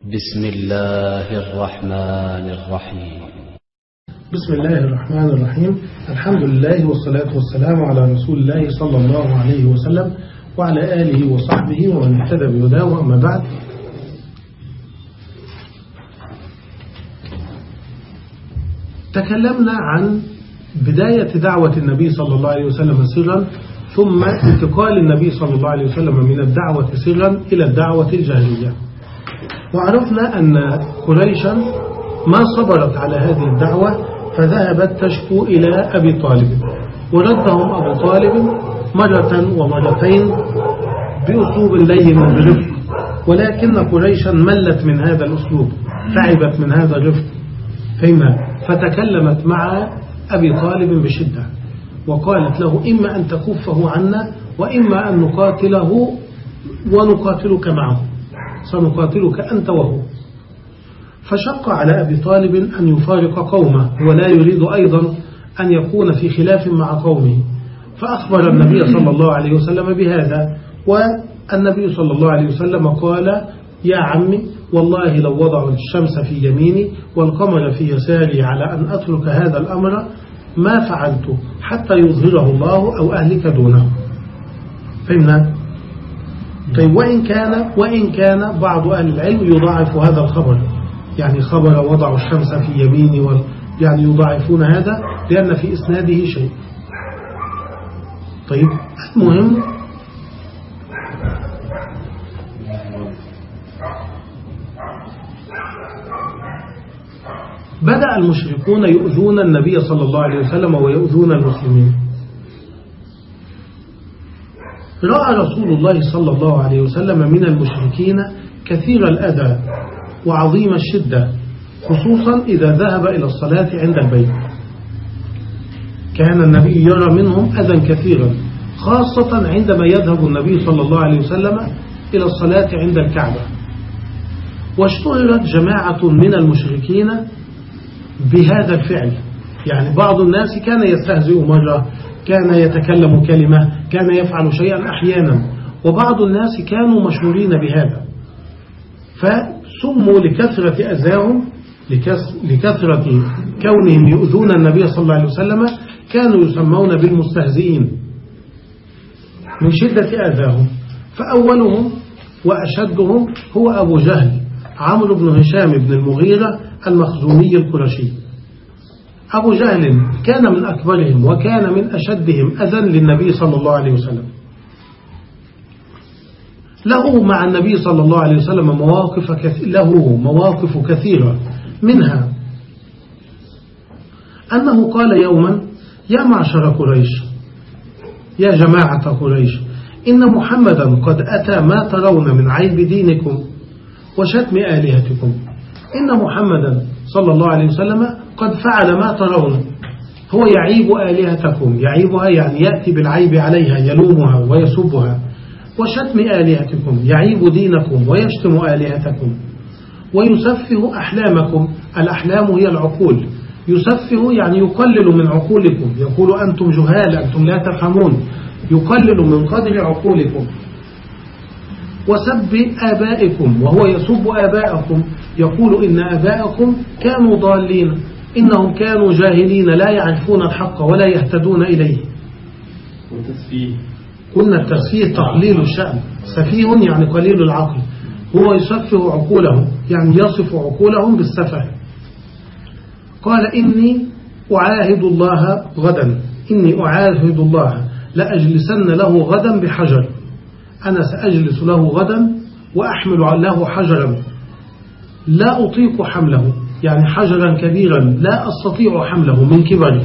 بسم الله الرحمن الرحيم. بسم الله الرحمن الرحيم. الحمد لله والصلاة والسلام على رسول الله صلى الله عليه وسلم وعلى آله وصحبه ومن اهتدى بهداه أما بعد. تكلمنا عن بداية دعوة النبي صلى الله عليه وسلم سرا ثم انتقال النبي صلى الله عليه وسلم من الدعوة سرا إلى الدعوة الجاهلية. وعرفنا أن قريشا ما صبرت على هذه الدعوة فذهبت تشكو إلى أبي طالب. وردهم أبو طالب مرة ومرتين بأسلوب لين وبرفق ولكن قريشا ملت من هذا الأسلوب تعبت من هذا الرفق فيما؟ فتكلمت مع أبي طالب بشدة. وقالت له إما أن تكفه عنا وإما أن نقاتله ونقاتلك معه. سنقاتلك أنت وهو. فشق على أبي طالب أن يفارق قومه ولا يريد أيضا أن يكون في خلاف مع قومه. فأخبر النبي صلى الله عليه وسلم بهذا والنبي صلى الله عليه وسلم قال يا عمي والله لو وضعوا الشمس في يميني والقمر في يساري على أن أترك هذا الأمر ما فعلته حتى يظهره الله أو أهلك دونه. فهمنا؟ طيب وإن كان وإن كان بعض أهل العلم يضاعف هذا الخبر. يعني خبر وضع الشمس في يميني وال يعني يضاعفون هذا لأن في إسناده شيء. طيب المهم بدأ المشركون يؤذون النبي صلى الله عليه وسلم ويؤذون المسلمين. رأى رسول الله صلى الله عليه وسلم من المشركين كثير الأذى وعظيم الشدة خصوصا إذا ذهب إلى الصلاة عند البيت. كان النبي يرى منهم أذى كثيرا خاصة عندما يذهب النبي صلى الله عليه وسلم إلى الصلاة عند الكعبة. واشتهرت جماعة من المشركين بهذا الفعل. يعني بعض الناس كان يستهزئ مرة كان يتكلم كلمة كان يفعل شيئا أحيانا. وبعض الناس كانوا مشهورين بهذا. فسموا لكثرة أذاهم لكثرة كونهم يؤذون النبي صلى الله عليه وسلم كانوا يسمون بالمستهزئين. من شدة أذاهم. فأولهم وأشدهم هو أبو جهل عمرو بن هشام بن المغيرة المخزومي القرشي. أبو جهل كان من أكبرهم وكان من أشدهم أذى للنبي صلى الله عليه وسلم. له مع النبي صلى الله عليه وسلم مواقف كثيرة له مواقف كثيرة منها أنه قال يوما يا معشر قريش يا جماعة قريش إن محمدا قد أتى ما ترون من عيب دينكم وشتم آلهتكم. إن محمدا صلى الله عليه وسلم قد فعل ما ترون. هو يعيب آلهتكم. يعيبها يعني يأتي بالعيب عليها يلومها ويسبها. وشتم آلهتكم. يعيب دينكم ويشتم آلهتكم. ويسفه أحلامكم. الأحلام هي العقول. يسفه يعني يقلل من عقولكم. يقول أنتم جهال أنتم لا تفهمون يقلل من قدر عقولكم. وسب آبائكم. وهو يسب آبائكم يقول إن آبائكم كانوا ضالين. إنهم كانوا جاهلين لا يعرفون الحق ولا يهتدون إليه. قلنا التسفيه تقليل الشأن. سفيه يعني قليل العقل. هو يسفه عقولهم يعني يصف عقولهم بالسفه. قال إني أعاهد الله غدا. إني أعاهد الله. لأجلسن له غدا بحجر. أنا سأجلس له غدا وأحمل له حجرا. لا أطيق حمله. يعني حجرا كبيرا لا أستطيع حمله من كبره.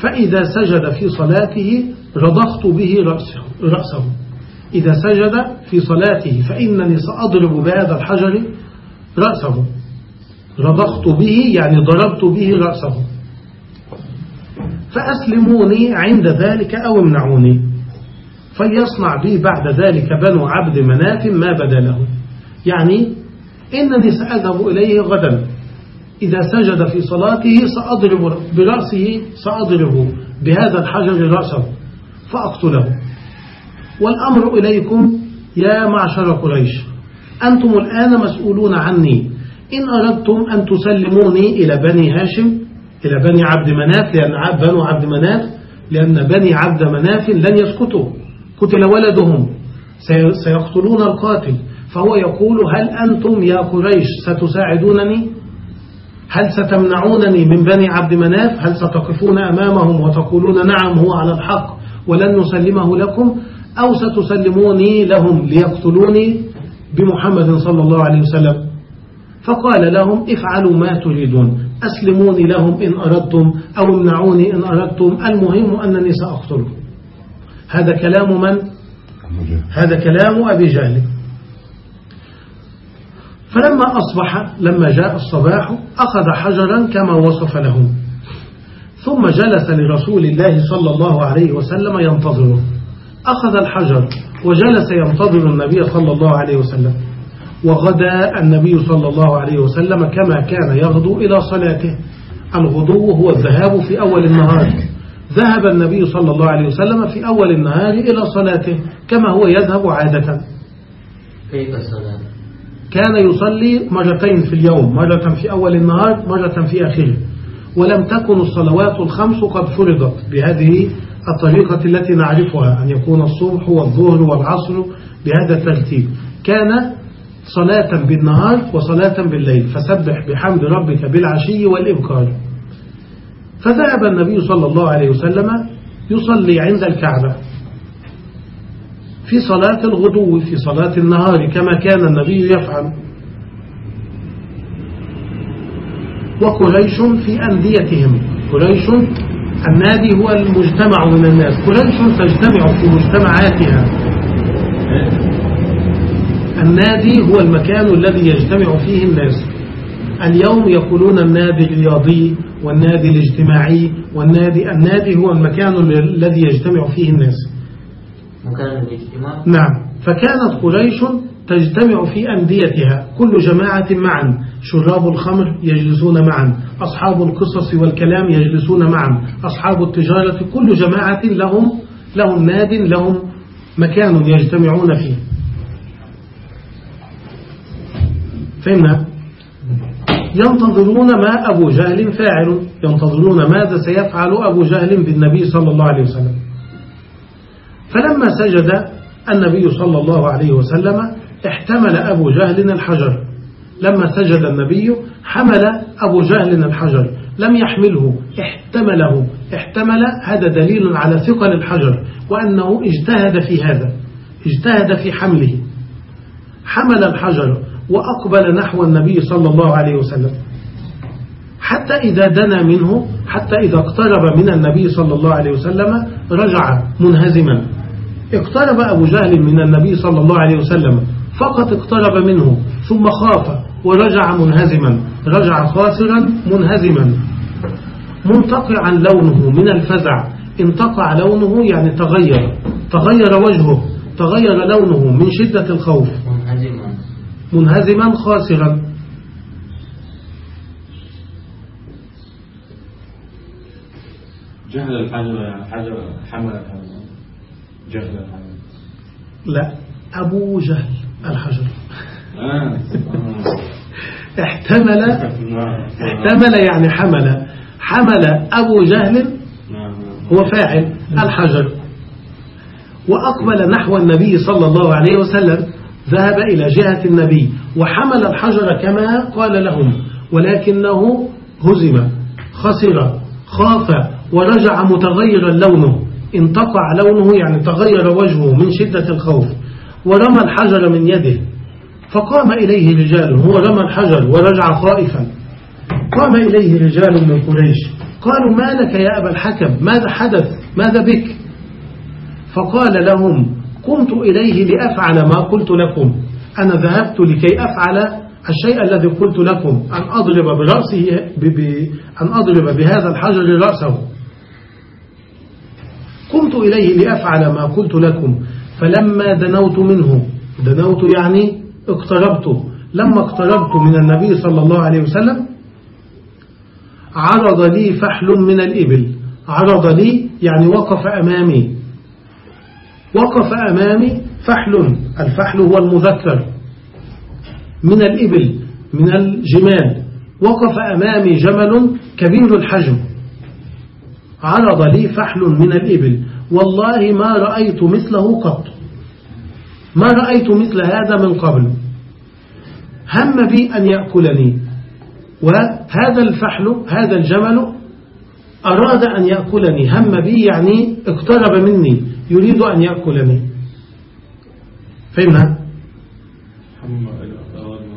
فإذا سجد في صلاته رضخت به رأسه, رأسه. إذا سجد في صلاته فإنني سأضرب بهذا الحجر رأسه. رضخت به يعني ضربت به رأسه. فأسلموني عند ذلك أو امنعوني. فليصنع بي بعد ذلك بنو عبد مناف ما بدا له. يعني إنني سأذهب إليه غدا إذا سجد في صلاته سأضرب برأسه سأضرب بهذا الحجر رأسه فأقتله. والأمر إليكم يا معشر قريش أنتم الآن مسؤولون عني. إن أردتم أن تسلموني إلى بني هاشم إلى بني عبد مناف لأن بنو عبد مناف لأن بني عبد مناف لن يسكتوا قتل ولدهم. سيقتلون القاتل. فهو يقول هل أنتم يا قريش ستساعدونني؟ هل ستمنعونني من بني عبد مناف؟ هل ستقفون أمامهم وتقولون نعم هو على الحق ولن نسلمه لكم؟ أو ستسلموني لهم ليقتلوني بمحمد صلى الله عليه وسلم؟ فقال لهم افعلوا ما تريدون. أسلموني لهم إن أردتم أو امنعوني إن أردتم. المهم أنني سأقتلكم. هذا كلام من؟ هذا كلام أبي جهل. فلما أصبح لما جاء الصباح أخذ حجرا كما وصف لهم. ثم جلس لرسول الله صلى الله عليه وسلم ينتظره. أخذ الحجر وجلس ينتظر النبي صلى الله عليه وسلم. وغدا النبي صلى الله عليه وسلم كما كان يغدو إلى صلاته. الغدو هو الذهاب في أول النهار. ذهب النبي صلى الله عليه وسلم في أول النهار إلى صلاته كما هو يذهب عادة. كيف الصلاة؟ كان يصلي مرتين في اليوم مرة في أول النهار مرة في آخره. ولم تكن الصلوات الخمس قد فرضت بهذه الطريقة التي نعرفها أن يكون الصبح والظهر والعصر بهذا الترتيب. كان صلاة بالنهار وصلاة بالليل. فسبح بحمد ربك بالعشي والإبكار. فذهب النبي صلى الله عليه وسلم يصلي عند الكعبة. في صلاة الغدو في صلاة النهار كما كان النبي يفعل. وقريش في أنديتهم. قريش النادي هو المجتمع من الناس. قريش تجتمع في مجتمعاتها. النادي هو المكان الذي يجتمع فيه الناس. اليوم يقولون النادي الرياضي والنادي الاجتماعي والنادي النادي هو المكان الذي يجتمع فيه الناس. مكان نعم. فكانت قريش تجتمع في أنديتها كل جماعة معا. شراب الخمر يجلسون معا. أصحاب القصص والكلام يجلسون معا. أصحاب التجارة كل جماعة لهم لهم ناد لهم مكان يجتمعون فيه. فهمنا؟ ينتظرون ما أبو جهل فاعل. ينتظرون ماذا سيفعل أبو جهل بالنبي صلى الله عليه وسلم. فلما سجد النبي صلى الله عليه وسلم احتمل أبو جهل الحجر. لما سجد النبي حمل أبو جهل الحجر. لم يحمله احتمله. احتمل هذا دليل على ثقل الحجر وأنه اجتهد في هذا اجتهد في حمله. حمل الحجر وأقبل نحو النبي صلى الله عليه وسلم. حتى إذا دنا منه حتى إذا اقترب من النبي صلى الله عليه وسلم رجع منهزما. اقترب أبو جهل من النبي صلى الله عليه وسلم فقط اقترب منه ثم خاف ورجع منهزما رجع خاسرا منهزما. منتقعا لونه من الفزع انتقع لونه يعني تغير تغير وجهه تغير لونه من شدة الخوف. منهزما. منهزما خاسرا. جهل الحجر حجر حمل الحجر جهل لا أبو جهل الحجر آه. احتمل. احتمل يعني حمل حمل أبو جهل نعم. هو فاعل الحجر وأقبل نحو النبي صلى الله عليه وسلم ذهب إلى جهة النبي وحمل الحجر كما قال لهم ولكنه هزم خسر خاف ورجع متغيرا لونه انتقع لونه يعني تغير وجهه من شدة الخوف ورمى الحجر من يده فقام إليه رجال هو رمى الحجر ورجع خائفا. قام إليه رجال من قريش قالوا ما لك يا أبا الحكم؟ ماذا حدث؟ ماذا بك؟ فقال لهم قمت إليه لأفعل ما قلت لكم أنا ذهبت لكي أفعل الشيء الذي قلت لكم أن أضرب برأسه ب... ب... أن أضرب بهذا الحجر رأسه. قمت إليه لأفعل ما قلت لكم فلما دنوت منه دنوت يعني اقتربت لما اقتربت من النبي صلى الله عليه وسلم عرض لي فحل من الإبل عرض لي يعني وقف أمامي وقف أمامي فحل الفحل هو المذكر من الإبل من الجمال وقف أمامي جمل كبير الحجم. عرض لي فحل من الإبل. والله ما رأيت مثله قط. ما رأيت مثل هذا من قبل. هم بي أن يأكلني. وهذا الفحل هذا الجمل أراد أن يأكلني. هم بي يعني اقترب مني. يريد أن يأكلني. فهمنا؟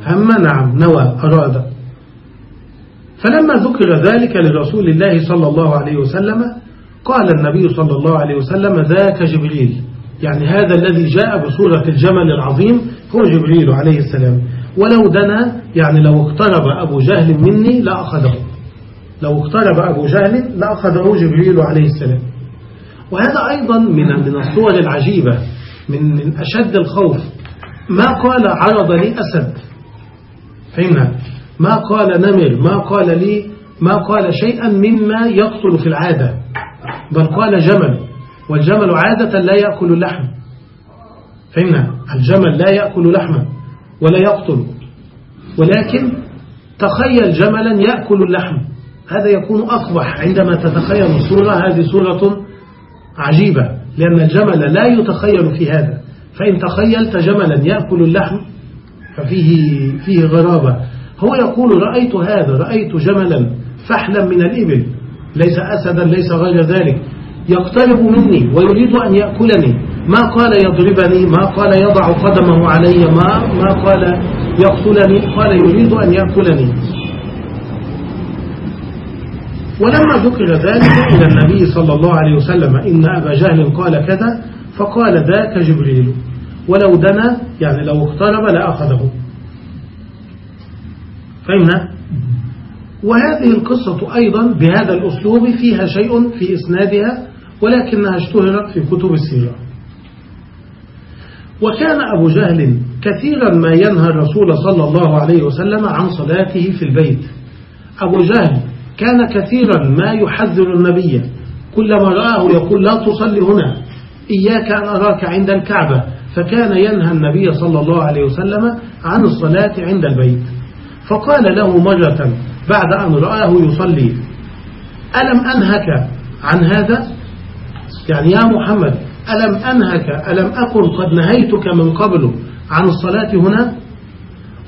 هم نعم نوى أراد. فلما ذكر ذلك لرسول الله صلى الله عليه وسلم قال النبي صلى الله عليه وسلم ذاك جبريل. يعني هذا الذي جاء بصورة الجمل العظيم هو جبريل عليه السلام. ولو دنا يعني لو اقترب أبو جهل مني لأخذه لو اقترب أبو جهل لأخذه جبريل عليه السلام. وهذا أيضا من من الصور العجيبة من من أشد الخوف. ما قال عرض لي أسد. فهمنا؟ ما قال نمر ما قال لي ما قال شيئا مما يقتل في العادة بل قال جمل والجمل عادة لا يأكل اللحم. فهمنا؟ الجمل لا يأكل لحما ولا يقتل ولكن تخيل جملا يأكل اللحم. هذا يكون أقبح عندما تتخيل الصورة هذه صورة عجيبة لأن الجمل لا يتخيل في هذا. فإن تخيلت جملا يأكل اللحم ففيه فيه غرابة. هو يقول رأيت هذا رأيت جملا فحلا من الإبل ليس أسدا ليس غير ذلك. يقترب مني ويريد أن يأكلني. ما قال يضربني ما قال يضع قدمه علي ما, ما قال يقتلني قال يريد أن يأكلني. ولما ذكر ذلك إلى النبي صلى الله عليه وسلم إن أبا جهل قال كذا فقال ذاك جبريل. ولو دنا يعني لو اقترب لأخذه. فهمنا؟ وهذه القصة أيضا بهذا الأسلوب فيها شيء في إسنادها ولكنها اشتهرت في كتب السيرة. وكان أبو جهل كثيرا ما ينهى الرسول صلى الله عليه وسلم عن صلاته في البيت. أبو جهل كان كثيرا ما يحذر النبي كلما رآه يقول لا تصلي هنا إياك أن أراك عند الكعبة. فكان ينهى النبي صلى الله عليه وسلم عن الصلاة عند البيت. فقال له مرة بعد أن رآه يصلي ألم أنهك عن هذا؟ يعني يا محمد ألم أنهك؟ ألم أكن قد نهيتك من قبل عن الصلاة هنا؟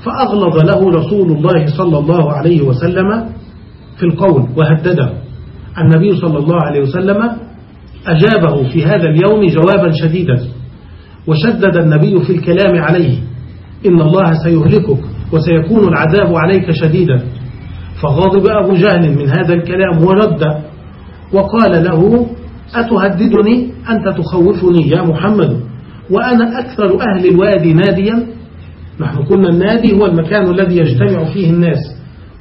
فأغلظ له رسول الله صلى الله عليه وسلم في القول وهدده. النبي صلى الله عليه وسلم أجابه في هذا اليوم جوابا شديدا وشدد النبي في الكلام عليه إن الله سيهلكك وسيكون العذاب عليك شديدا. فغاضب أبو جهل من هذا الكلام ورد وقال له أتهددني؟ أنت تخوفني يا محمد وأنا أكثر أهل الوادي ناديا. نحن قلنا النادي هو المكان الذي يجتمع فيه الناس.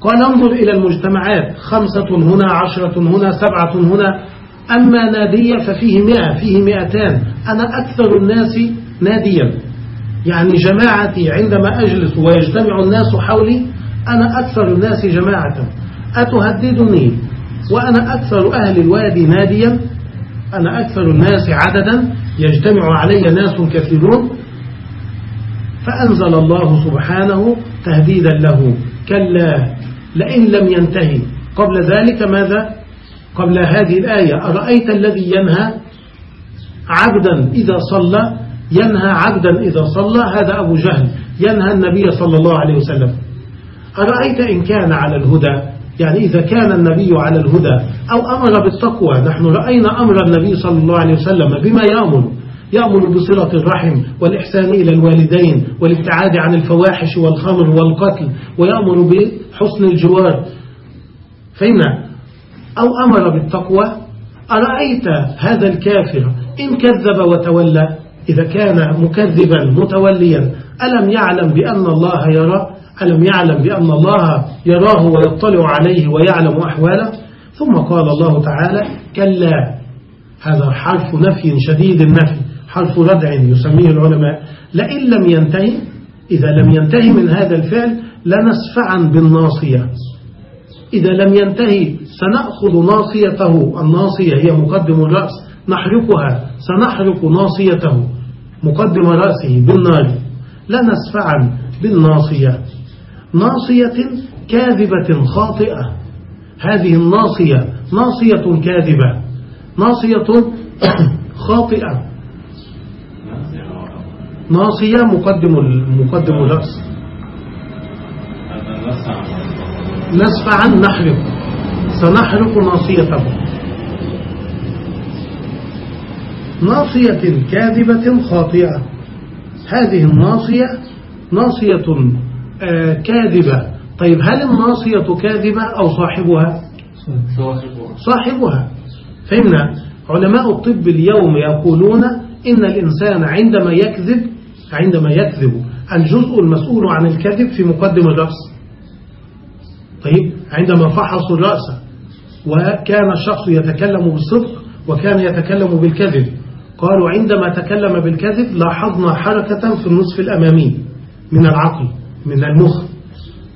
قال انظر إلى المجتمعات خمسة هنا عشرة هنا سبعة هنا. أما نادية ففيه مئة فيه مئتان. أنا أكثر الناس ناديا. يعني جماعتي عندما أجلس ويجتمع الناس حولي أنا أكثر الناس جماعة. أتهددني وأنا أكثر أهل الوادي ناديا؟ أنا أكثر الناس عددا؟ يجتمع علي ناس كثيرون؟ فأنزل الله سبحانه تهديدا له. كلا لئن لم ينتهي. قبل ذلك ماذا؟ قبل هذه الآية. أرأيت الذي ينهى عبدا إذا صلى؟ ينهى عبدا إذا صلى هذا أبو جهل. ينهى النبي صلى الله عليه وسلم. أرأيت إن كان على الهدى؟ يعني إذا كان النبي على الهدى أو أمر بالتقوى. نحن رأينا أمر النبي صلى الله عليه وسلم بما يأمر. يأمر بصلة الرحم والإحسان إلى الوالدين والابتعاد عن الفواحش والخمر والقتل ويأمر بحسن الجوار. فهمنا أو أمر بالتقوى. أرأيت هذا الكافر إن كذب وتولى؟ إذا كان مكذبا متوليا ألم يعلم بأن الله يرى؟ ألم يعلم بأن الله يراه ويطلع عليه ويعلم أحواله؟ ثم قال الله تعالى كلا هذا حرف نفي شديد النفي حرف ردع يسميه العلماء. لئن لم ينتهي إذا لم ينتهي من هذا الفعل لنسفعا بالناصية. إذا لم ينتهي سنأخذ ناصيته الناصية هي مقدم الرأس. نحرقها سنحرق ناصيته مقدم رأسه بالنار. لنسفعا بالناصية. ناصية كاذبة خاطئة. هذه الناصية ناصية كاذبة. ناصية خاطئة. ناصية مقدم مقدم الرأس نسفعا نحرق. سنحرق ناصيته. ناصية كاذبة خاطئة. هذه الناصية ناصية آه كاذبة. طيب هل الناصية كاذبة أو صاحبها؟ صاحبها. صاحبها. فهمنا؟ علماء الطب اليوم يقولون إن الإنسان عندما يكذب عندما يكذب الجزء المسؤول عن الكذب في مقدم الرأس طيب عندما فحصوا الرأس وكان الشخص يتكلم بالصدق وكان يتكلم بالكذب. قالوا عندما تكلم بالكذب لاحظنا حركة في النصف الأمامي من العقل من المخ.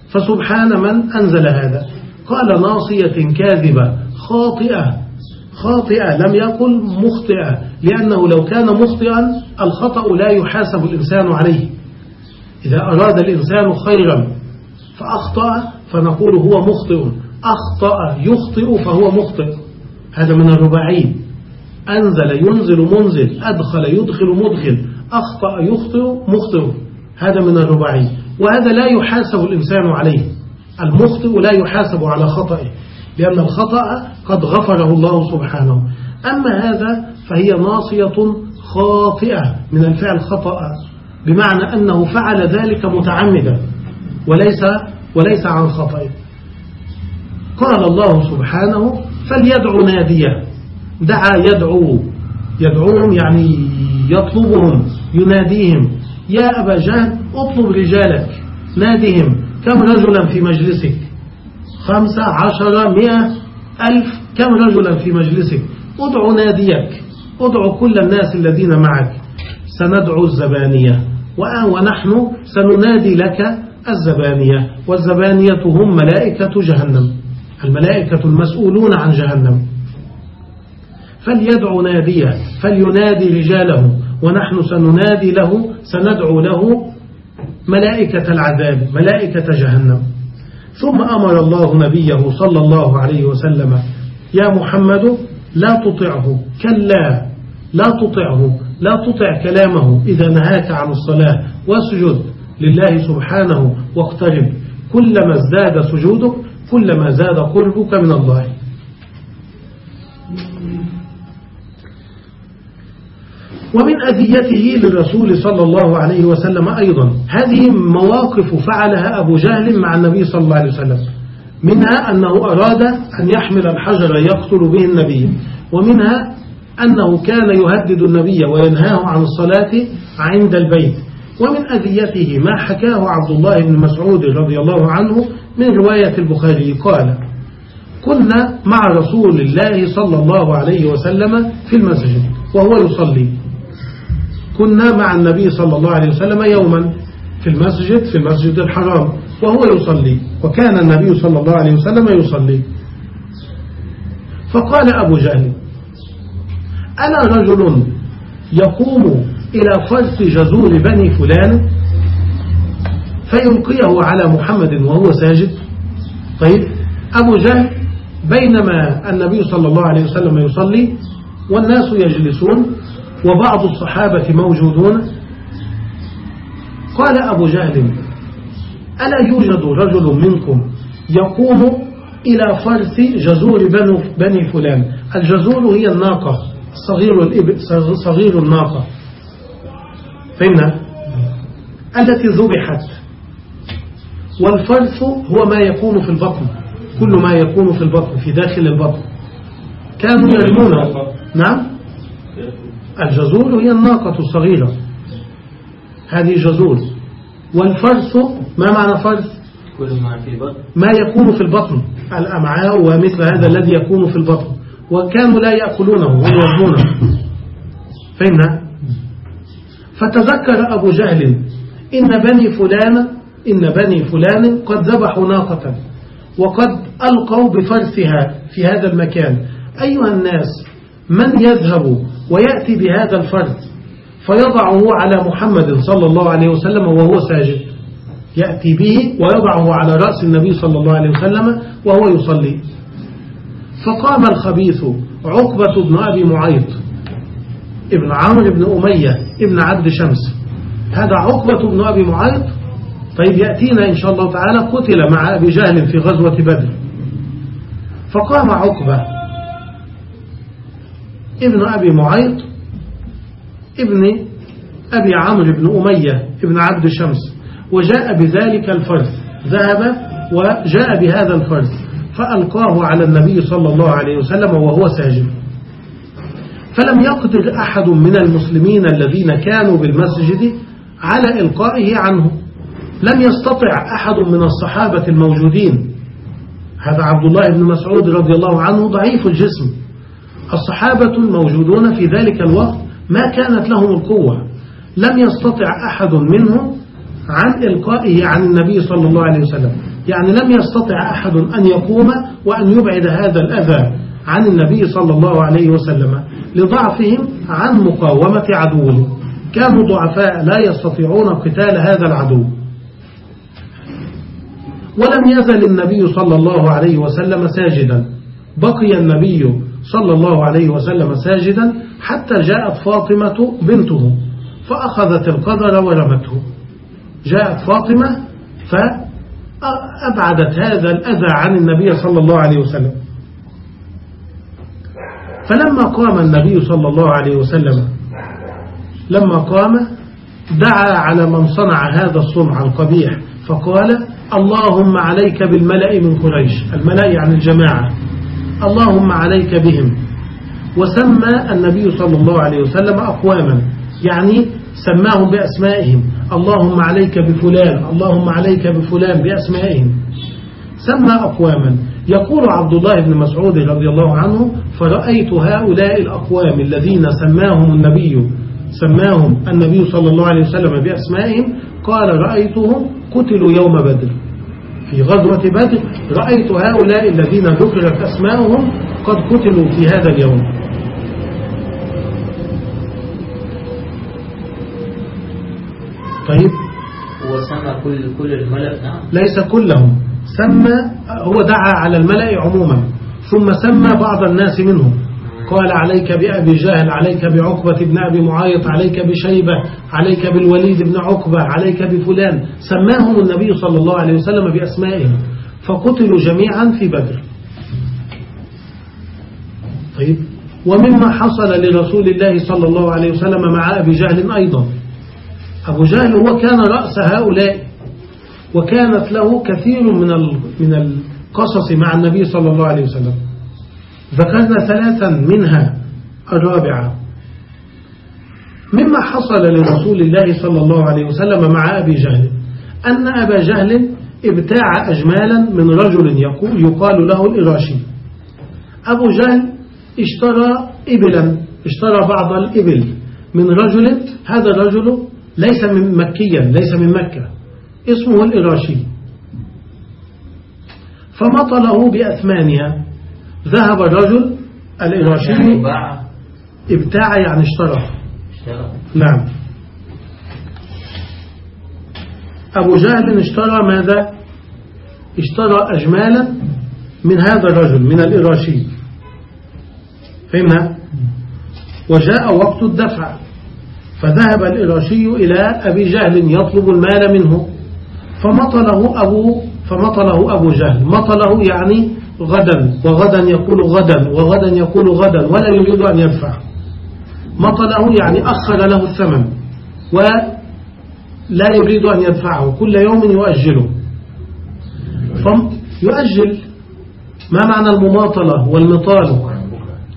فسبحان من أنزل هذا؟ قال ناصية كاذبة خاطئة خاطئة لم يقل مخطئة لأنه لو كان مخطئا الخطأ لا يحاسب الإنسان عليه. إذا أراد الإنسان خيرا فأخطأ فنقول هو مخطئ أخطأ يخطئ فهو مخطئ. هذا من الرباعين أنزل ينزل منزل أدخل يدخل مدخل أخطأ يخطئ مخطئ. هذا من الرباعين وهذا لا يحاسب الإنسان عليه. المخطئ لا يحاسب على خطئه لأن الخطأ قد غفره الله سبحانه. أما هذا فهي ناصية خاطئة من الفعل خطأ بمعنى أنه فعل ذلك متعمدا وليس وليس عن خطأ قال الله سبحانه فليدعو نادية. دعا يدعو. يدعوهم يعني يطلبهم يناديهم. يا أبا جهل اطلب رجالك. نادهم كم رجلا في مجلسك؟ خمسة عشرة مئة ألف. كم رجلا في مجلسك؟ ادعو ناديك. ادعو كل الناس الذين معك. سندعو الزبانية. ونحن سننادي لك الزبانية. والزبانية هم ملائكة جهنم. الملائكة المسؤولون عن جهنم. فليدعو ناديه فلينادي رجاله ونحن سننادي له سندعو له ملائكة العذاب ملائكة جهنم. ثم أمر الله نبيه صلى الله عليه وسلم يا محمد لا تطعه كلا لا تطعه لا تطع كلامه إذا نهاك عن الصلاة واسجد لله سبحانه واقترب كلما ازداد سجودك كلما زاد قربك من الله. ومن أذيته للرسول صلى الله عليه وسلم أيضا. هذه مواقف فعلها أبو جهل مع النبي صلى الله عليه وسلم. منها أنه أراد أن يحمل الحجر يقتل به النبي. ومنها أنه كان يهدد النبي وينهاه عن الصلاة عند البيت. ومن أذيته ما حكاه عبد الله بن مسعود رضي الله عنه من رواية البخاري. قال كنا مع رسول الله صلى الله عليه وسلم في المسجد وهو يصلي. كنا مع النبي صلى الله عليه وسلم يوما في المسجد في المسجد الحرام وهو يصلي وكان النبي صلى الله عليه وسلم يصلي. فقال أبو جهل أنا رجل يقوم إلى فرس جزور بني فلان فيلقيه على محمد وهو ساجد. طيب أبو جهل بينما النبي صلى الله عليه وسلم يصلي والناس يجلسون وبعض الصحابة موجودون. قال أبو جهل ألا يوجد رجل منكم يقوم إلى فرث جزور بني فلان؟ الجزور هي الناقة صغير, صغير الناقة. فهمنا؟ التي ذبحت. والفرث هو ما يكون في البطن كل ما يكون في البطن في داخل البطن. كانوا يرمون. نعم؟ الجزور هي الناقة الصغيرة. هذه جزور والفرث ما معنى فرث كل ما في بطن. ما يكون في البطن. الأمعاء ومثل هذا الذي يكون في البطن. وكانوا لا يأكلونه ويوزنونه فهمنا؟ فتذكر أبو جهل إن بني فلان إن بني فلان قد ذبحوا ناقة وقد ألقوا بفرثها في هذا المكان. أيها الناس من يذهب ويأتي بهذا الفرد فيضعه على محمد صلى الله عليه وسلم وهو ساجد. يأتي به ويضعه على رأس النبي صلى الله عليه وسلم وهو يصلي. فقام الخبيث عقبة بن أبي معيط ابن عمرو بن أمية ابن عبد شمس. هذا عقبة بن أبي معيط؟ طيب يأتينا إن شاء الله تعالى قتل مع أبي جهل في غزوة بدر. فقام عقبة ابن أبي معيط ابن أبي عمرو بن أمية ابن عبد شمس وجاء بذلك الفرس ذهب وجاء بهذا الفرس فألقاه على النبي صلى الله عليه وسلم وهو ساجد. فلم يقدر أحد من المسلمين الذين كانوا بالمسجد على إلقائه عنه. لم يستطع أحد من الصحابة الموجودين هذا عبد الله بن مسعود رضي الله عنه ضعيف الجسم الصحابة الموجودون في ذلك الوقت ما كانت لهم القوة. لم يستطع أحد منهم عن إلقائه عن النبي صلى الله عليه وسلم. يعني لم يستطع أحد أن يقوم وأن يبعد هذا الأذى عن النبي صلى الله عليه وسلم لضعفهم عن مقاومة عدوهم كانوا ضعفاء لا يستطيعون قتال هذا العدو. ولم يزل النبي صلى الله عليه وسلم ساجدا. بقي النبي صلى الله عليه وسلم ساجدا حتى جاءت فاطمة بنته فأخذت القدر ورمته جاءت فاطمة فأبعدت هذا الأذى عن النبي صلى الله عليه وسلم. فلما قام النبي صلى الله عليه وسلم لما قام دعا على من صنع هذا الصنع القبيح فقال اللهم عليك بالملأ من قريش. الملأ يعني الجماعة. اللهم عليك بهم. وسمى النبي صلى الله عليه وسلم أقواما. يعني سماهم بأسمائهم. اللهم عليك بفلان اللهم عليك بفلان بأسمائهم. سمى أقواما. يقول عبد الله بن مسعود رضي الله عنه فرأيت هؤلاء الأقوام الذين سماهم النبي سماهم النبي صلى الله عليه وسلم بأسمائهم قال رأيتهم قتلوا يوم بدر. في غزوة بدر رأيت هؤلاء الذين ذكرت أسماؤهم قد قتلوا في هذا اليوم. طيب. هو سمى كل كل الملأ نعم. ليس كلهم. سمى هو دعا على الملأ عموما ثم سمى بعض الناس منهم. قال عليك بأبي جهل عليك بعقبة بن أبي معايط عليك بشيبة عليك بالوليد بن عقبة عليك بفلان. سماهم النبي صلى الله عليه وسلم بأسمائهم فقتلوا جميعا في بدر. طيب. ومما حصل لرسول الله صلى الله عليه وسلم مع أبي جهل أيضا. أبو جهل هو كان رأس هؤلاء وكانت له كثير من من القصص مع النبي صلى الله عليه وسلم. ذكرنا ثلاثا منها الرابعة. مما حصل لرسول الله صلى الله عليه وسلم مع أبي جهل أن أبا جهل ابتاع أجمالا من رجل يقال له الإراشي أبو جهل اشترى إبلا اشترى بعض الإبل من رجل هذا الرجل ليس من مكيا ليس من مكة اسمه الإراشي فمطله بأثمانها. ذهب الرجل الإراشي يعني ابتاع يعني اشترى. اشترى. نعم. أبو جهل اشترى ماذا؟ اشترى أجمالا من هذا الرجل من الإراشي فهمنا؟ وجاء وقت الدفع. فذهب الإراشي إلى أبي جهل يطلب المال منه. فمطله أبو فمطله أبو جهل. مطله يعني غدا وغدا يقول غدا وغدا يقول غدا ولا يريد أن يدفع. مطله يعني أخر له الثمن ولا يريد أن يدفعه. كل يوم يؤجله. يؤجل. ما معنى المماطلة والمطال؟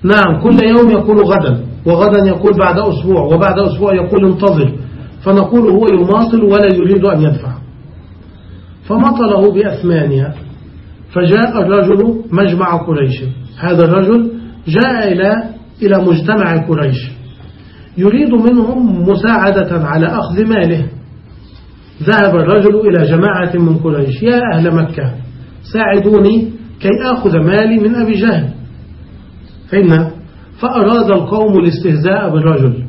نعم كل يوم يقول غدا وغدا يقول بعد أسبوع وبعد أسبوع يقول انتظر. فنقول هو يماطل ولا يريد أن يدفع. فمطله بأثمانها فجاء الرجل مجمع قريش. هذا الرجل جاء إلى إلى مجتمع قريش. يريد منهم مساعدة على أخذ ماله. ذهب الرجل إلى جماعة من قريش. يا أهل مكة ساعدوني كي أخذ مالي من أبي جهل. فإن فأراد القوم الاستهزاء بالرجل.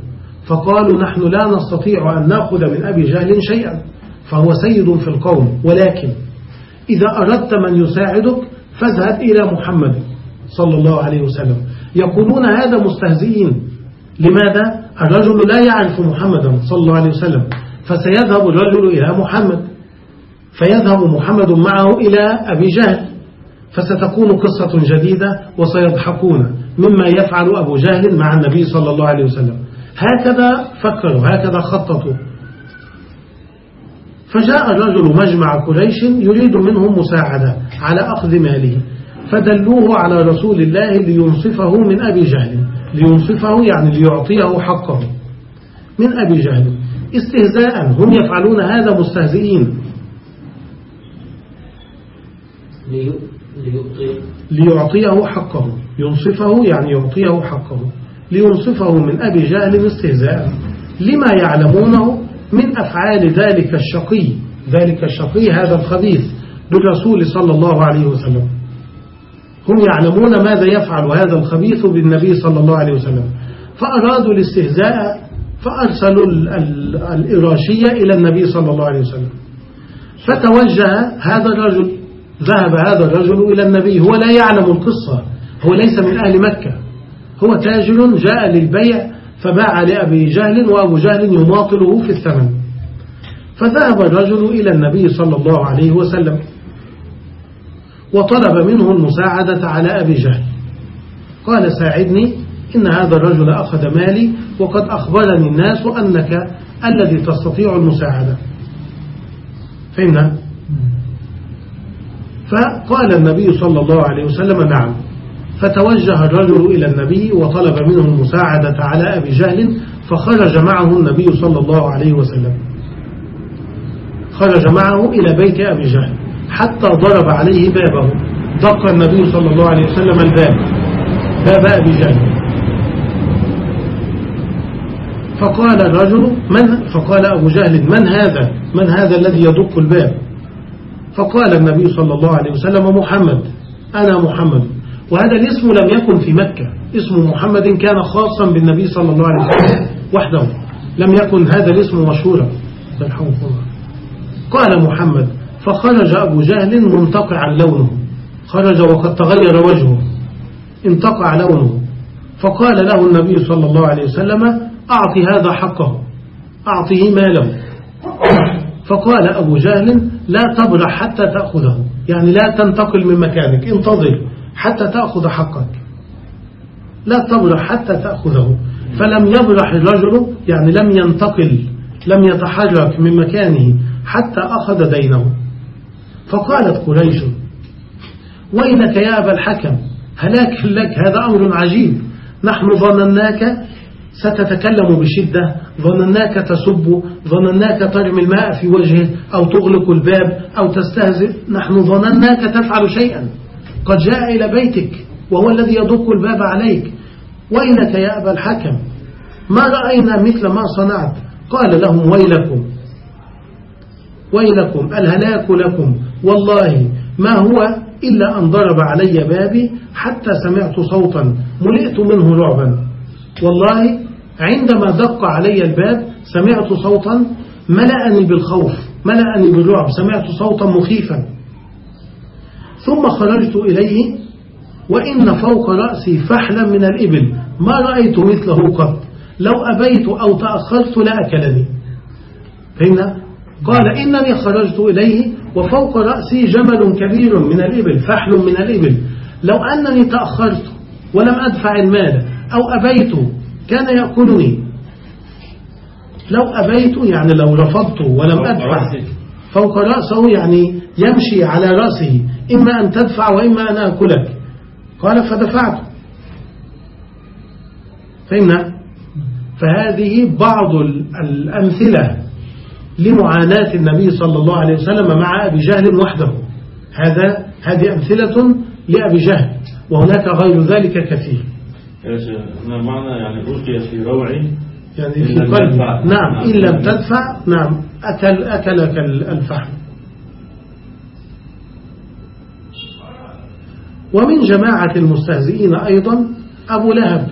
فقالوا نحن لا نستطيع أن نأخذ من أبي جهل شيئا فهو سيد في القوم ولكن إذا أردت من يساعدك فاذهب إلى محمد صلى الله عليه وسلم. يقولون هذا مستهزئين. لماذا؟ الرجل لا يعرف محمدا صلى الله عليه وسلم فسيذهب الرجل إلى محمد. فيذهب محمد معه إلى أبي جهل فستكون قصة جديدة وسيضحكون مما يفعل أبو جهل مع النبي صلى الله عليه وسلم. هكذا فكروا هكذا خططوا. فجاء الرجل مجمع قريش يريد منهم مساعدة على أخذ ماله. فدلوه على رسول الله لينصفه من أبي جهل. لينصفه يعني ليعطيه حقه. من أبي جهل. استهزاء. هم يفعلون هذا مستهزئين. ليعطيه حقه. ينصفه يعني يعطيه حقه. لينصفه من أبي جهل استهزاء. لما يعلمونه من أفعال ذلك الشقي ذلك الشقي هذا الخبيث بالرسول صلى الله عليه وسلم. هم يعلمون ماذا يفعل هذا الخبيث بالنبي صلى الله عليه وسلم. فأرادوا الاستهزاء فأرسلوا الإراشية إلى النبي صلى الله عليه وسلم. فتوجه هذا الرجل ذهب هذا الرجل إلى النبي هو لا يعلم القصة هو ليس من أهل مكة. هو تاجر جاء للبيع فباع لأبي جهل وأبو جهل يماطله في الثمن. فذهب الرجل إلى النبي صلى الله عليه وسلم وطلب منه المساعدة على أبي جهل. قال ساعدني إن هذا الرجل أخذ مالي وقد أخبرني الناس أنك الذي تستطيع المساعدة. فهمنا؟ فقال النبي صلى الله عليه وسلم نعم. فتوجه الرجل إلى النبي وطلب منه المساعدة على أبي جهل فخرج معه النبي صلى الله عليه وسلم. خرج معه إلى بيت أبي جهل حتى ضرب عليه بابه. دق النبي صلى الله عليه وسلم الباب باب أبي جهل. فقال الرجل من؟ فقال أبو جهل من هذا؟ من هذا الذي يدق الباب؟ فقال النبي صلى الله عليه وسلم محمد أنا محمد. وهذا الاسم لم يكن في مكة. اسم محمد كان خاصا بالنبي صلى الله عليه وسلم وحده. لم يكن هذا الاسم مشهورا. قال محمد فخرج أبو جهل منتقعا لونه. خرج وقد تغير وجهه. انتقع لونه. فقال له النبي صلى الله عليه وسلم أعطي هذا حقه. أعطيه ماله فقال أبو جهل لا تبرح حتى تأخذه. يعني لا تنتقل من مكانك. انتظر. حتى تأخذ حقك لا تبرح حتى تأخذه. فلم يبرح الرجل يعني لم ينتقل لم يتحرك من مكانه حتى أخذ دينه. فقالت قريش وينك يا أبا الحكم هلاك لك؟ هذا أمر عجيب. نحن ظنناك ستتكلم بشدة ظنناك تسب ظنناك ترمي الماء في وجهه أو تغلق الباب أو تستهزئ. نحن ظنناك تفعل شيئا. قد جاء إلى بيتك وهو الذي يدق الباب عليك. وينك يا أبا الحكم؟ ما رأينا مثل ما صنعت؟ قال لهم ويلكم. ويلكم الهلاك لكم. والله ما هو إلا أن ضرب علي بابي حتى سمعت صوتا ملئت منه رعبا والله عندما دق علي الباب سمعت صوتا ملأني بالخوف ملأني بالرعب سمعت صوتا مخيفا. ثم خرجت إليه وإن فوق رأسي فحلا من الإبل. ما رأيت مثله قط. لو أبيت أو تأخرت لأكلني فهمنا قال إنني خرجت إليه وفوق رأسي جمل كبير من الإبل فحل من الإبل. لو أنني تأخرت ولم أدفع المال أو أبيت كان يأكلني. لو أبيت يعني لو رفضت ولم أدفع. فوق رأسه يعني يمشي على رأسه إما أن تدفع وإما أن أكلك. قال فدفعت. فهمنا فهذه بعض الأمثلة لمعاناة النبي صلى الله عليه وسلم مع أبي جهل وحده. هذا هذه أمثلة لأبي جهل وهناك غير ذلك كثير. معنى يعني ألقي في روعي يعني في قلبي. نعم إن لم تدفع نعم. أكل أكلك الفحم. ومن جماعة المستهزئين أيضا أبو لهب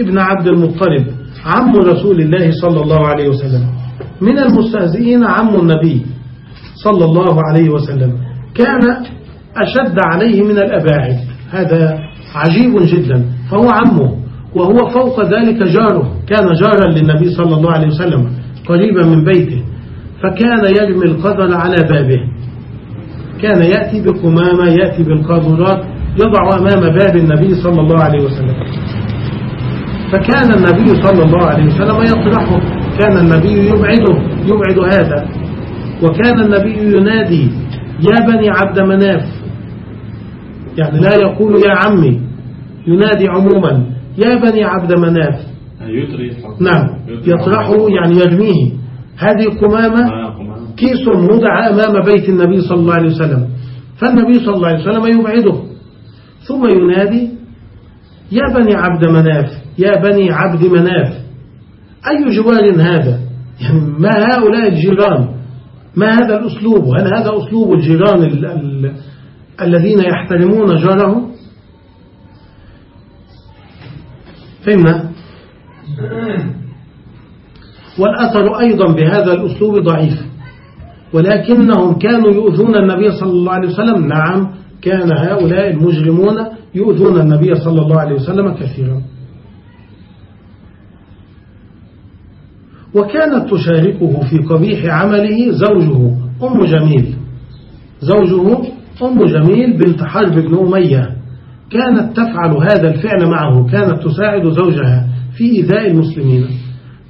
ابن عبد المطلب عم رسول الله صلى الله عليه وسلم. من المستهزئين عم النبي صلى الله عليه وسلم. كان أشد عليه من الأباعد. هذا عجيب جدا. فهو عمه وهو فوق ذلك جاره. كان جارا للنبي صلى الله عليه وسلم قريبا من بيته. فكان يرمي القدر على بابه. كان يأتي بقمامة يأتي بالقاذورات يضع أمام باب النبي صلى الله عليه وسلم. فكان النبي صلى الله عليه وسلم يطرحه. كان النبي يبعده يبعد هذا. وكان النبي ينادي يا بني عبد مناف. يعني لا يقول يا عمي. ينادي عموما يا بني عبد مناف. نعم يطرحه يعني يرميه. هذه قمامة كيس وضع أمام بيت النبي صلى الله عليه وسلم. فالنبي صلى الله عليه وسلم يبعده ثم ينادي يا بني عبد مناف يا بني عبد مناف أي جوار هذا؟ يعني ما هؤلاء الجيران؟ ما هذا الأسلوب؟ هل هذا أسلوب الجيران ال ال الذين يحترمون جارهم فهمنا؟ والأثر أيضا بهذا الأسلوب ضعيف. ولكنهم كانوا يؤذون النبي صلى الله عليه وسلم. نعم كان هؤلاء المجرمون يؤذون النبي صلى الله عليه وسلم كثيرا. وكانت تشاركه في قبيح عمله زوجه أم جميل. زوجه أم جميل بنت حرب بن أمية. كانت تفعل هذا الفعل معه. كانت تساعد زوجها في إيذاء المسلمين.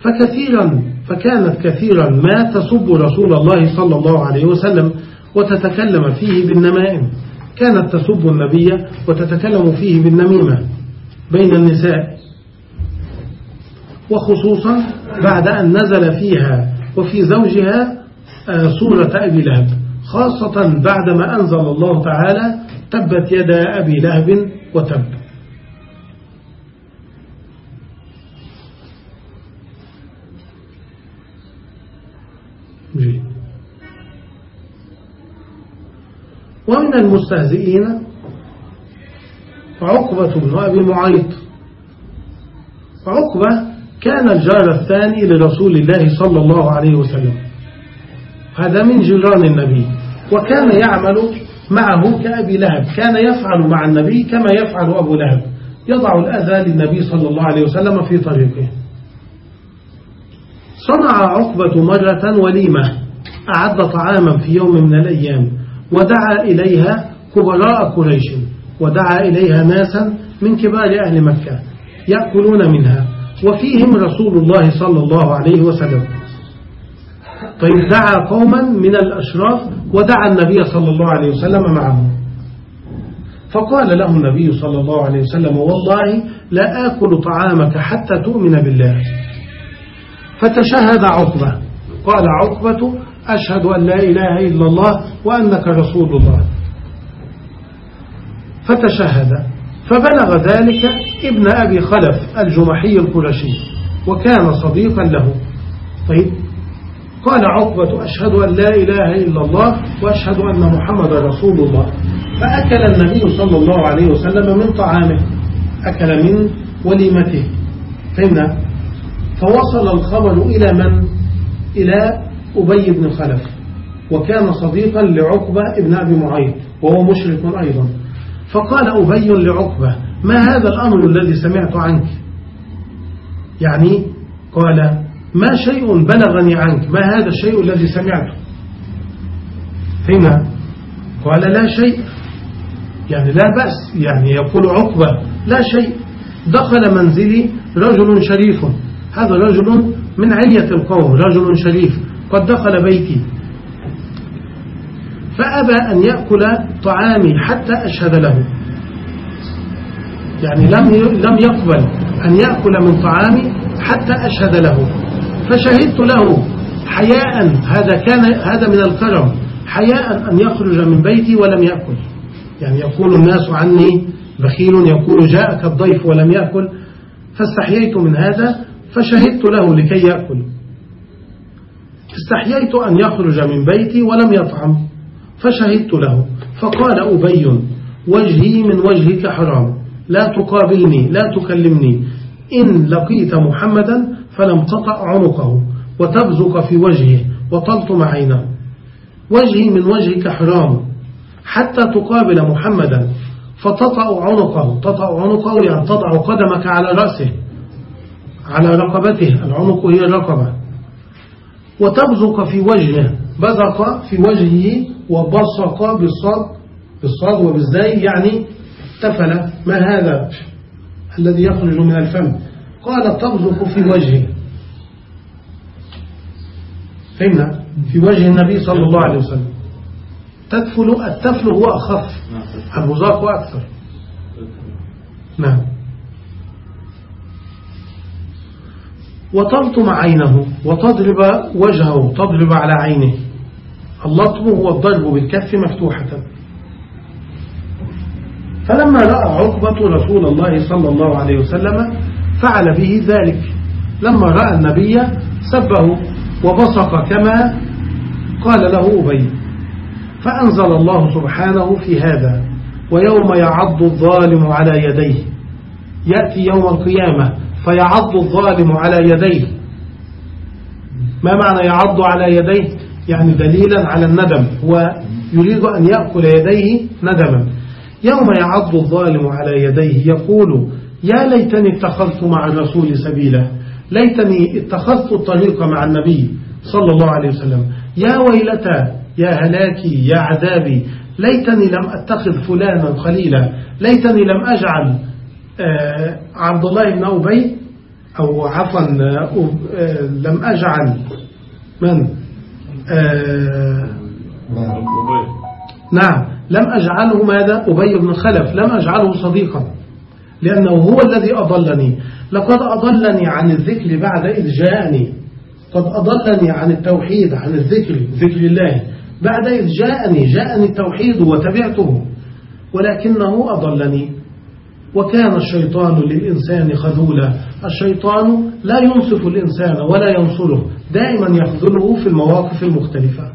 فكثيرا فكانت كثيرا ما تسب رسول الله صلى الله عليه وسلم وتتكلم فيه بالنمائم. كانت تسب النبي وتتكلم فيه بالنميمة بين النساء. وخصوصا بعد أن نزل فيها وفي زوجها آه، سورة أبي لهب. خاصة بعدما أنزل الله تعالى تبت يدا أبي لهب وتب. ومن المستهزئين عقبة بن أبي معيط. عقبة كان الجار الثاني لرسول الله صلى الله عليه وسلم. هذا من جيران النبي. وكان يعمل معه كأبي لهب. كان يفعل مع النبي كما يفعل أبو لهب. يضع الأذى للنبي صلى الله عليه وسلم في طريقه. صنع عقبة مرة وليمة أعد طعاما في يوم من الأيام ودعا إليها كبراء قريش ودعا إليها ناسا من كبار أهل مكة يأكلون منها وفيهم رسول الله صلى الله عليه وسلم. طيب دعا قوما من الأشراف ودعا النبي صلى الله عليه وسلم معهم. فقال له النبي صلى الله عليه وسلم والله لا آكل طعامك حتى تؤمن بالله. فتشهد عقبة. قال عقبة أشهد أن لا إله إلا الله وأنك رسول الله. فتشهد. فبلغ ذلك ابن أبي خلف الجمحي القرشي وكان صديقا له. طيب قال عقبة أشهد أن لا إله إلا الله وأشهد أن محمد رسول الله. فأكل النبي صلى الله عليه وسلم من طعامه. أكل من وليمته. فهمنا؟ فوصل الخبر إلى من؟ إلى أبي بن خلف وكان صديقا لعقبة ابن أبي معيط وهو مشرك أيضا. فقال أبي لعقبة ما هذا الأمر الذي سمعت عنك؟ يعني قال ما شيء بلغني عنك ما هذا الشيء الذي سمعته؟ هنا قال لا شيء. يعني لا بأس يعني يقول عقبة لا شيء. دخل منزلي رجل شريف هذا رجل من علية القوم رجل شريف قد دخل بيتي. فأبى أن يأكل طعامي حتى أشهد له. يعني لم لم يقبل أن يأكل من طعامي حتى أشهد له. فشهدت له حياء هذا كان هذا من الكرم حياء أن يخرج من بيتي ولم يأكل. يعني يقول الناس عني بخيل يقول جاءك الضيف ولم يأكل. فاستحييت من هذا فشهدت له لكي يأكل. استحييت أن يخرج من بيتي ولم يطعم فشهدت له. فقال أبي وجهي من وجهك حرام. لا تقابلني لا تكلمني. إن لقيت محمدا فلم تطأ عنقه وتبزق في وجهه وتلطم عينه وجهي من وجهك حرام. حتى تقابل محمدا فتطأ عنقه. تطأ عنقه يعني تضع قدمك على رأسه. على رقبته. العنق هي الرقبة. وتبزق في وجهه. بزق في وجهه وبصق بالصاد بالصاد وبالزاي يعني تفل ما هذا الذي يخرج من الفم؟ قال تبزق في وجهه. فهمنا؟ في وجه النبي صلى الله عليه وسلم. تدفل التفل هو أخف. البزاق أكثر. نعم. وتلطم عينه وتضرب وجهه تضرب على عينه. اللطم هو الضرب بالكف مفتوحة. فلما رأى عقبة رسول الله صلى الله عليه وسلم فعل به ذلك. لما رأى النبي سبه وبصق كما قال له أبي. فأنزل الله سبحانه في هذا ويوم يعض الظالم على يديه. يأتي يوم القيامة فيعض الظالم على يديه. ما معنى يعض على يديه؟ يعني دليلا على الندم. هو يريد أن يأكل يديه ندما. يوم يعض الظالم على يديه يقول يا ليتني اتخذت مع الرسول سبيلا. ليتني اتخذت الطريق مع النبي صلى الله عليه وسلم. يا ويلتى يا هلاكي يا عذابي. ليتني لم أتخذ فلانا خليلا. ليتني لم أجعل آه، عبد الله بن أبي أو عفوا آه، آه، لم أجعل من؟ نعم لم أجعله ماذا؟ أبي بن خلف لم أجعله صديقا لأنه هو الذي أضلني. لقد أضلني عن الذكر بعد إذ جاءني. قد أضلني عن التوحيد عن الذكر ذكر الله. بعد إذ جاءني جاءني التوحيد وتبعته ولكنه أضلني. وكان الشيطان للإنسان خذولا. الشيطان لا ينصف الإنسان ولا ينصره دائما يخذله في المواقف المختلفة.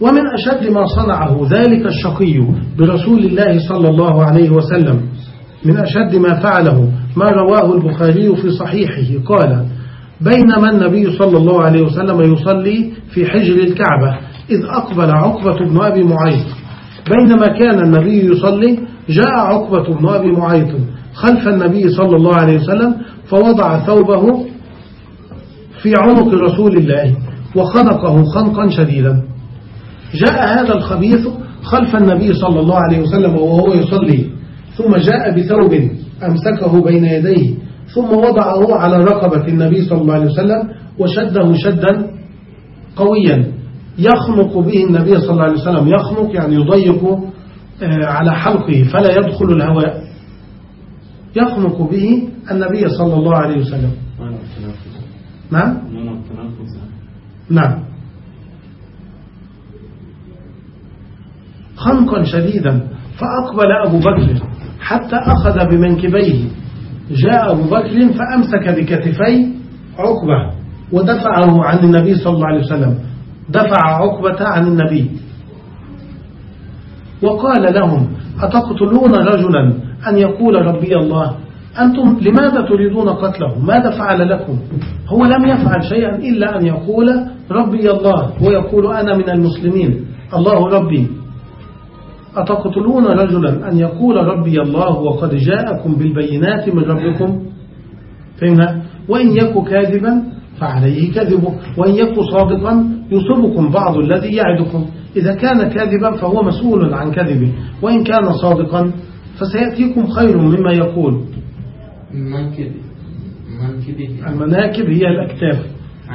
ومن أشد ما صنعه ذلك الشقي برسول الله صلى الله عليه وسلم من أشد ما فعله ما رواه البخاري في صحيحه قال بينما النبي صلى الله عليه وسلم يصلي في حجر الكعبة إذ أقبل عقبة بن أبي معيط. بينما كان النبي يصلي جاء عقبة بن أبي معيط خلف النبي صلى الله عليه وسلم فوضع ثوبه في عنق رسول الله وخنقه خنقا شديدا. جاء هذا الخبيث خلف النبي صلى الله عليه وسلم وهو يصلي ثم جاء بثوب أمسكه بين يديه ثم وضعه على رقبة النبي صلى الله عليه وسلم وشده شدا قويا. يخنق به النبي صلى الله عليه وسلم يخنق يعني يضيق آه، على حلقه فلا يدخل الهواء. يخنق به النبي صلى الله عليه وسلم. نعم؟ نعم. خنقا شديدا فأقبل أبو بكر حتى أخذ بمنكبيه. جاء أبو بكر فأمسك بكتفي عقبة ودفعه عن النبي صلى الله عليه وسلم. دفع عقبة عن النبي. وقال لهم أتقتلون رجلا أن يقول ربي الله أنتم لماذا تريدون قتله؟ ماذا فعل لكم؟ هو لم يفعل شيئا إلا أن يقول ربي الله ويقول أنا من المسلمين. الله ربي أتقتلون رجلا أن يقول ربي الله وقد جاءكم بالبينات من ربكم؟ فهمنا؟ وإن يك كاذبا فعليه كذبه وإن يك صادقا يصبكم بعض الذي يعدكم. إذا كان كاذبا فهو مسؤول عن كذبه وإن كان صادقا فسيأتيكم خير مما يقول. المناكب هي الأكتاف.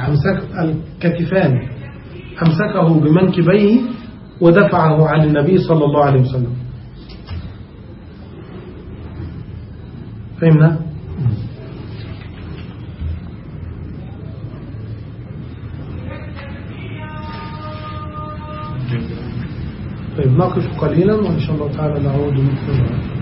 أمسك الكتفان. أمسكه بمنكبيه ودفعه عن النبي صلى الله عليه وسلم. فهمنا؟ طيب نقف قليلا وإن شاء الله تعالى نعود مثل